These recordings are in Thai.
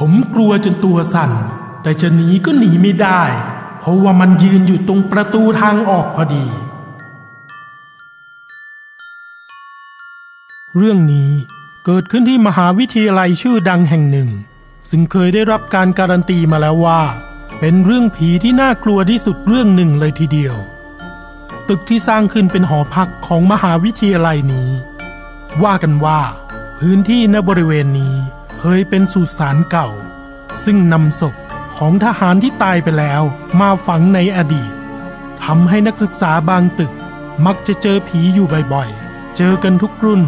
ผมกลัวจนตัวสั่น แต่จะหนีก็หนีไม่ได้ เพราะว่ามันยืนอยู่ตรงประตูทางออกพอดี เรื่องนี้เกิดขึ้นที่มหาวิทยาลัยชื่อดังแห่งหนึ่ง ซึ่งเคยได้รับการการันตีมาแล้วว่า เป็นเรื่องผีที่น่ากลัวที่สุดเรื่องหนึ่งเลยทีเดียว ตึกที่สร้างขึ้นเป็นหอพักของมหาวิทยาลัยนี้ ว่ากันว่า พื้นที่ณบริเวณนี้ เคยเป็นสุสานเก่า ซึ่งนำศพของทหารที่ตายไปแล้วมาฝังในอดีตทำให้นักศึกษาบางตึกมักจะเจอผีอยู่บ่อยๆ เจอกันทุกรุ่น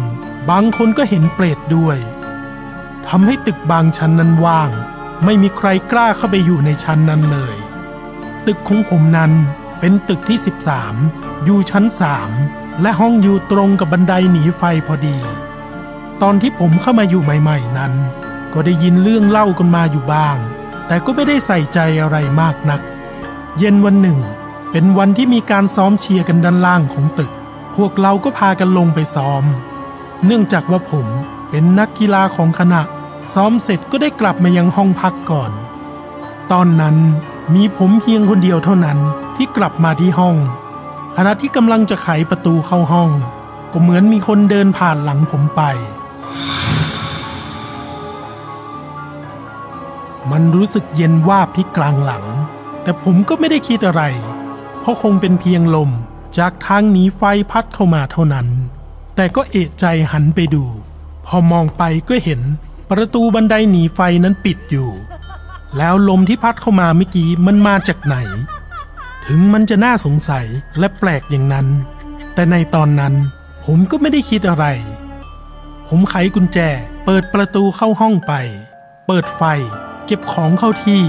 บางคนก็เห็นเปรตด้วยทำให้ตึกบางชั้นนั้นว่าง ไม่มีใครกล้าเข้าไปอยู่ในชั้นนั้นเลย ตึกของผมนั้นเป็นตึกที่ 13 อยู่ชั้น 3 และห้องอยู่ตรงกับบันไดหนีไฟพอดี ตอนที่ผมเข้ามาอยู่ใหม่ ๆ นั้น ก็ได้ยินเรื่องเล่ากันมาอยู่บ้าง แต่ก็ไม่ได้ใส่ใจอะไรมากนัก เย็นวันหนึ่ง เป็นวันที่มีการซ้อมเชียร์กันด้านล่างของตึก พวกเราก็พากันลงไปซ้อม เนื่องจากว่าผมเป็นนักกีฬาของคณะ ซ้อมเสร็จก็ได้กลับมายังห้องพักก่อน ตอนนั้นมีผมเพียงคนเดียวเท่านั้นที่กลับมาที่ห้อง ขณะที่กำลังจะไขประตูเข้าห้อง ก็เหมือนมีคนเดินผ่านหลังผมไป มันรู้สึกเย็นวาบที่กลางหลัง แต่ผมก็ไม่ได้คิดอะไร เพราะคงเป็นเพียงลมจากทางหนีไฟพัดเข้ามาเท่านั้น แต่ก็เอะใจหันไปดู พอมองไปก็เห็นประตูบันไดหนีไฟนั้นปิดอยู่ แล้วลมที่พัดเข้ามาเมื่อกี้มันมาจากไหน ถึงมันจะน่าสงสัยและแปลกอย่างนั้น แต่ในตอนนั้นผมก็ไม่ได้คิดอะไร ผมไขกุญแจ เปิดประตูเข้าห้องไป เปิดไฟ เก็บของเข้าที่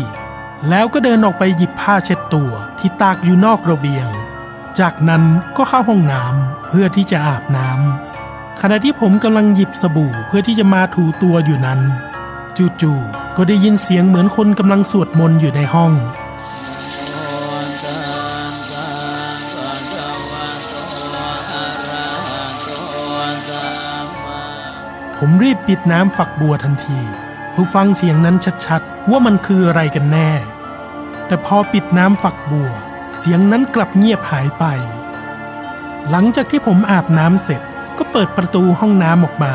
แล้วก็เดินออกไปหยิบผ้าเช็ดตัวที่ตากอยู่นอกระเบียง จากนั้นก็เข้าห้องน้ำเพื่อที่จะอาบน้ำขณะที่ผมกำลังหยิบสบู่เพื่อที่จะมาถูตัวอยู่นั้น จู่ๆก็ได้ยินเสียงเหมือนคนกำลังสวดมนต์อยู่ในห้อง ผมรีบปิดน้ำฝักบัวทันทีเพื่อฟังเสียงนั้นชัดๆ ว่ามันคืออะไรกันแน่ แต่พอปิดน้ำฝักบัว เสียงนั้นกลับเงียบหายไป หลังจากที่ผมอาบน้ำเสร็จก็เปิดประตูห้องน้ำออกมา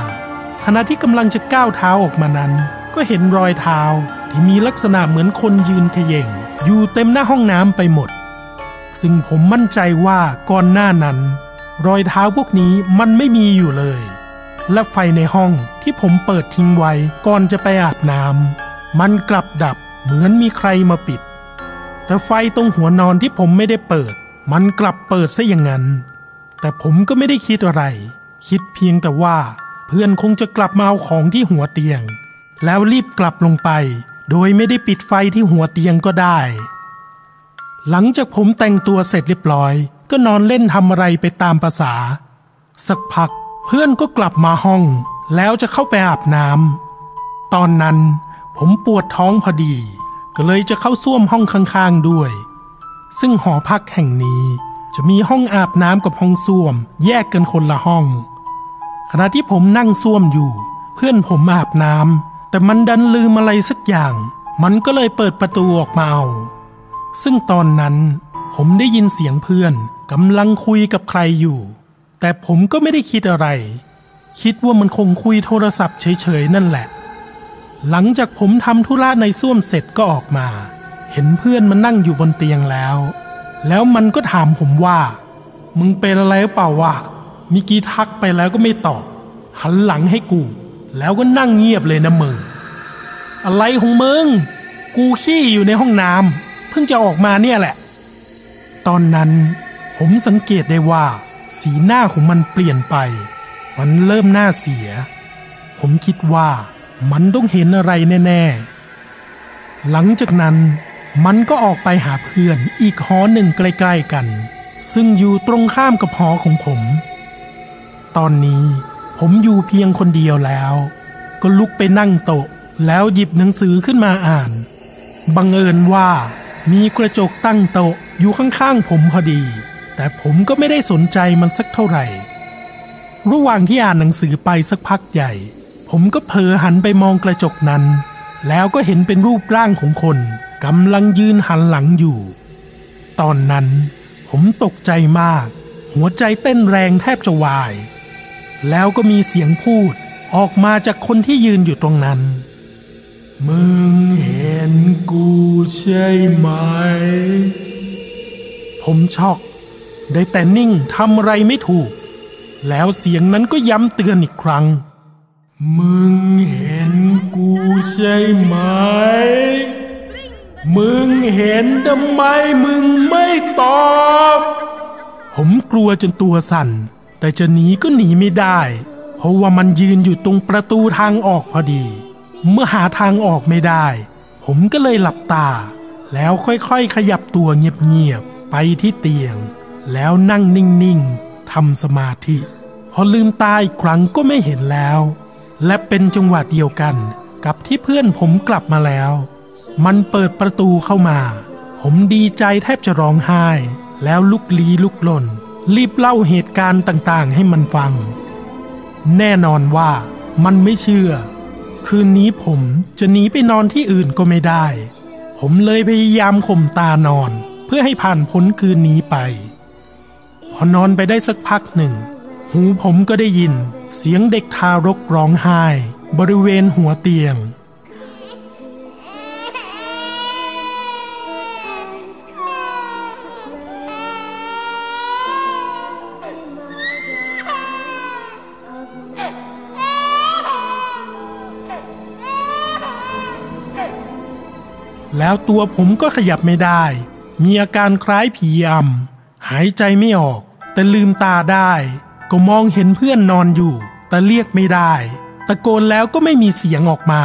ขณะที่กำลังจะก้าวเท้าออกมานั้น ก็เห็นรอยเท้าที่มีลักษณะเหมือนคนยืนเขย่ง อยู่เต็มหน้าห้องน้ำไปหมด ซึ่งผมมั่นใจว่าก่อนหน้านั้น รอยเท้าพวกนี้มันไม่มีอยู่เลย และไฟในห้องที่ผมเปิดทิ้งไว้ก่อนจะไปอาบน้ำมันกลับดับเหมือนมีใครมาปิด แต่ไฟตรงหัวนอนที่ผมไม่ได้เปิด มันกลับเปิดซะอย่างนั้น แต่ผมก็ไม่ได้คิดอะไร คิดเพียงแต่ว่า เพื่อนคงจะกลับมาเอาของที่หัวเตียง แล้วรีบกลับลงไป โดยไม่ได้ปิดไฟที่หัวเตียงก็ได้ หลังจากผมแต่งตัวเสร็จเรียบร้อย ก็นอนเล่นทำอะไรไปตามภาษาสักพัก เพื่อนก็กลับมาห้อง แล้วจะเข้าไปอาบน้ำตอนนั้นผมปวดท้องพอดี ก็เลยจะเข้าส้วมห้องข้างๆด้วย ซึ่งหอพักแห่งนี้จะมีห้องอาบน้ำกับห้องส้วม แยกกันคนละห้อง ขณะที่ผมนั่งส้วมอยู่ เพื่อนผมอาบน้ำแต่มันดันลืมอะไรสักอย่าง มันก็เลยเปิดประตูออกมาเอาซึ่งตอนนั้นผมได้ยินเสียงเพื่อนกำลังคุยกับใครอยู่ แต่ผมก็ไม่ได้คิดอะไร คิดว่ามันคงคุยโทรศัพท์เฉยๆนั่นแหละ หลังจากผมทำธุระในส้วมเสร็จก็ออกมา เห็นเพื่อนมันนั่งอยู่บนเตียงแล้ว แล้วมันก็ถามผมว่า มึงเป็นอะไรหรือเปล่าวะมิกี้ทักไปแล้วก็ไม่ตอบ หันหลังให้กู แล้วก็นั่งเงียบเลยนะมึง อะไรของมึง กูขี้อยู่ในห้องน้ำเพิ่งจะออกมาเนี่ยแหละ ตอนนั้นผมสังเกตได้ว่า สีหน้าของมันเปลี่ยนไป มันเริ่มหน้าเสีย ผมคิดว่ามันต้องเห็นอะไรแน่ ๆ หลังจากนั้นมันก็ออกไปหาเพื่อนอีกหอหนึ่งใกล้ๆกัน ซึ่งอยู่ตรงข้ามกับหอของผม ตอนนี้ผมอยู่เพียงคนเดียวแล้ว ก็ลุกไปนั่งโต๊ะแล้วหยิบหนังสือขึ้นมาอ่าน บังเอิญว่ามีกระจกตั้งโต๊ะอยู่ข้างๆผมพอดี แต่ผมก็ไม่ได้สนใจมันสักเท่าไหร่ ระหว่างที่อ่านหนังสือไปสักพักใหญ่ ผมก็เผลอหันไปมองกระจกนั้น แล้วก็เห็นเป็นรูปร่างของคนกำลังยืนหันหลังอยู่ ตอนนั้นผมตกใจมาก หัวใจเต้นแรงแทบจะวาย แล้วก็มีเสียงพูดออกมาจากคนที่ยืนอยู่ตรงนั้น มึงเห็นกูใช่ไหม ผมช็อก ได้แต่นิ่งทำอะไรไม่ถูก แล้วเสียงนั้นก็ย้ำเตือนอีกครั้ง มึงเห็นกูใช่ไหม มึงเห็นทำไมมึงไม่ตอบ ผมกลัวจนตัวสั่น แต่จะหนีก็หนีไม่ได้ เพราะว่ามันยืนอยู่ตรงประตูทางออกพอดี เมื่อหาทางออกไม่ได้ ผมก็เลยหลับตา แล้วค่อยๆขยับตัวเงียบๆไปที่เตียง แล้วนั่งนิ่งๆทำสมาธิ พอลืมตาอีกครั้งก็ไม่เห็นแล้ว และเป็นจังหวะเดียวกันกับที่เพื่อนผมกลับมาแล้ว มันเปิดประตูเข้ามา ผมดีใจแทบจะร้องไห้ แล้วลุกลี้ลุกลน รีบเล่าเหตุการณ์ต่างๆ ให้มันฟัง แน่นอนว่ามันไม่เชื่อ คืนนี้ผมจะหนีไปนอนที่อื่นก็ไม่ได้ ผมเลยพยายามข่มตานอน เพื่อให้ผ่านพ้นคืนนี้ไป พอนอนไปได้สักพักหนึ่ง หูผมก็ได้ยิน เสียงเด็กทารกร้องไห้ บริเวณหัวเตียง แล้วตัวผมก็ขยับไม่ได้ มีอาการคล้ายผีอำ หายใจไม่ออก แต่ลืมตาได้ ก็มองเห็นเพื่อนนอนอยู่ แต่เรียกไม่ได้ ตะโกนแล้วก็ไม่มีเสียงออกมา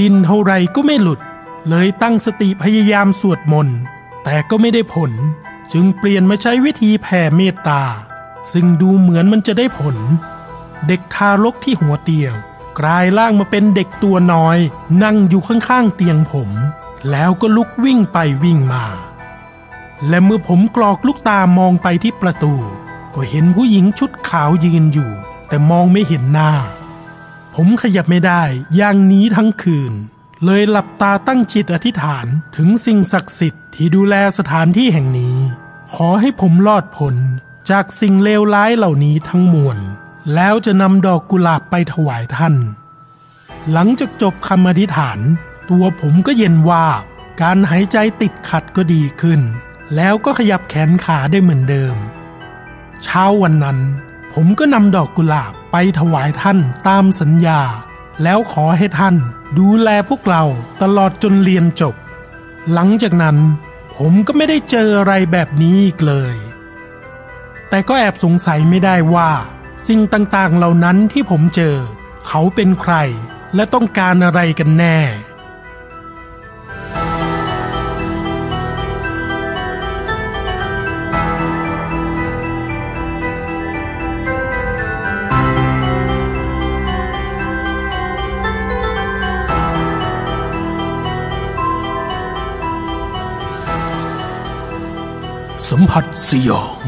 ดินเท่าไรก็ไม่หลุด เลยตั้งสติพยายามสวดมนต์แต่ก็ไม่ได้ผล จึงเปลี่ยนมาใช้วิธีแผ่เมตตา ซึ่งดูเหมือนมันจะได้ผล เด็กทารกที่หัวเตียง กลายร่างมาเป็นเด็กตัวน้อย นั่งอยู่ข้างๆเตียงผม แล้วก็ลุกวิ่งไปวิ่งมา และเมื่อผมกรอกลูกตามองไปที่ประตู ก็เห็นผู้หญิงชุดขาวยืนอยู่ แต่มองไม่เห็นหน้า ผมขยับไม่ได้อย่างนี้ทั้งคืน เลยหลับตาตั้งจิตอธิษฐานถึงสิ่งศักดิ์สิทธิ์ที่ดูแลสถานที่แห่งนี้ ขอให้ผมรอดพ้นจากสิ่งเลวร้ายเหล่านี้ทั้งมวลแล้วจะนำดอกกุหลาบไปถวายท่าน หลังจากจบคำอธิษฐาน ตัวผมก็เย็นว่า การหายใจติดขัดก็ดีขึ้น แล้วก็ขยับแขนขาได้เหมือนเดิม เช้าวันนั้น ผมก็นำดอกกุหลาบไปถวายท่านตามสัญญา แล้วขอให้ท่านดูแลพวกเราตลอดจนเรียนจบ หลังจากนั้น ผมก็ไม่ได้เจออะไรแบบนี้อีกเลย แต่ก็แอบสงสัยไม่ได้ว่า สิ่งต่างๆเหล่านั้นที่ผมเจอ เขาเป็นใครและต้องการอะไรกันแน่ สัมผัสสยอง